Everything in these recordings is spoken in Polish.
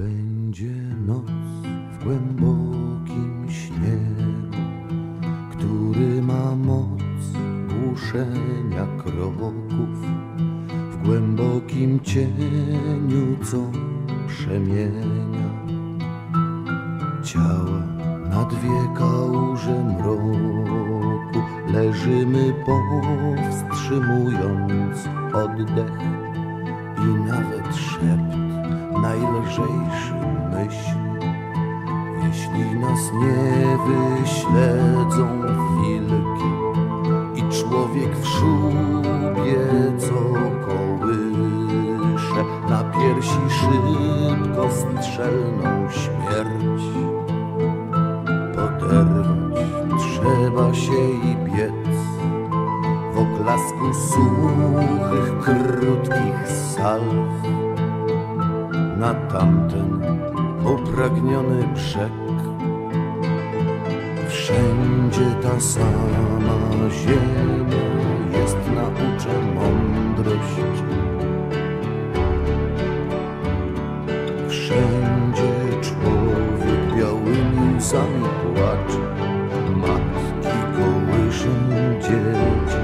będzie noc w głębokim śniegu, który ma moc głuszenia kroków w głębokim cieniu, co przemienia ciała na dwie kałuże mroku. Leżymy powstrzymując oddech i nawet szept najlżejszy myśl. Jeśli nas nie wyśledzą wilki i człowiek w szubie, co kołysze na piersi szybko strzelną śmierć. Poderwać trzeba się i biec w oklasku suchych, krótkich salw na tamten upragniony brzeg. Wszędzie ta sama ziemia jest nauczę mądrość. Wszędzie człowiek białymi łzami płacze, matki kołyszą dzieci.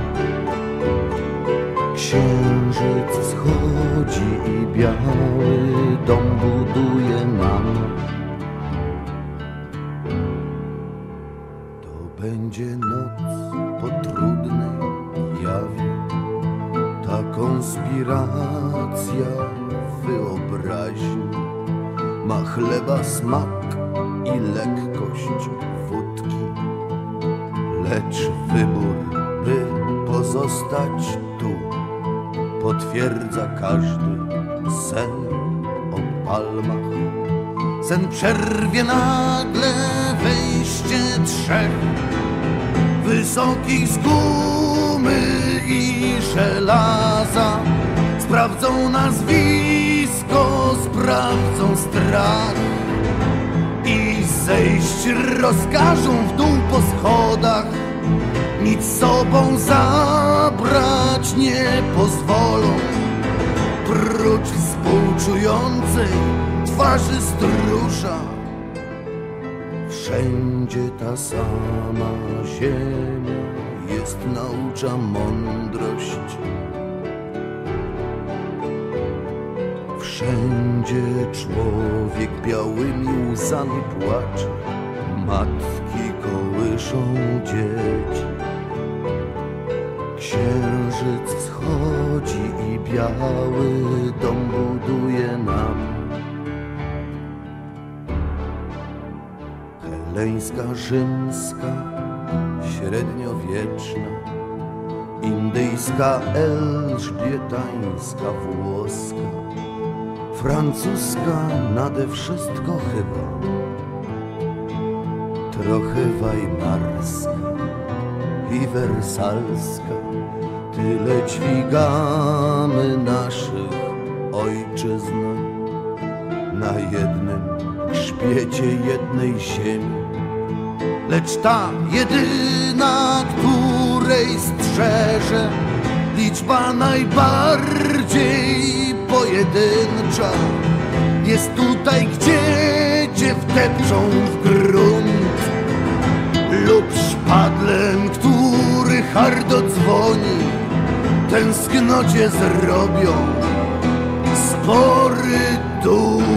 Księżyc wschodzi i biały To będzie noc po trudnej jawie, ta konspiracja wyobraźni ma chleba smak i lekkość wódki, lecz wybór, by pozostać tu potwierdza każdy sen palmach. Sen przerwie nagle wejście trzech wysokich z gumy i żelaza. Sprawdzą nazwisko, sprawdzą strach i zejść rozkażą w dół po schodach. Nic sobą zabrać nie pozwolą, prócz współczującej twarzy stróża. Wszędzie ta sama ziemia jest naucza mądrość. Wszędzie człowiek białymi łzami płacze, matki kołyszą dzieci. Księżyc wschodzi i biały dom buduje nam. Heleńska, rzymska, średniowieczna, indyjska, elżbietańska, włoska, francuska nade wszystko chyba, trochę weimarska i wersalska. Tyle dźwigamy naszych ojczyzn na jednym grzbiecie jednej ziemi. Lecz ta jedyna, której strzeże liczba najbardziej pojedyncza, jest tutaj, gdzie cię wdepczą w hardo dzwoni, tęsknocie zrobią spory dół.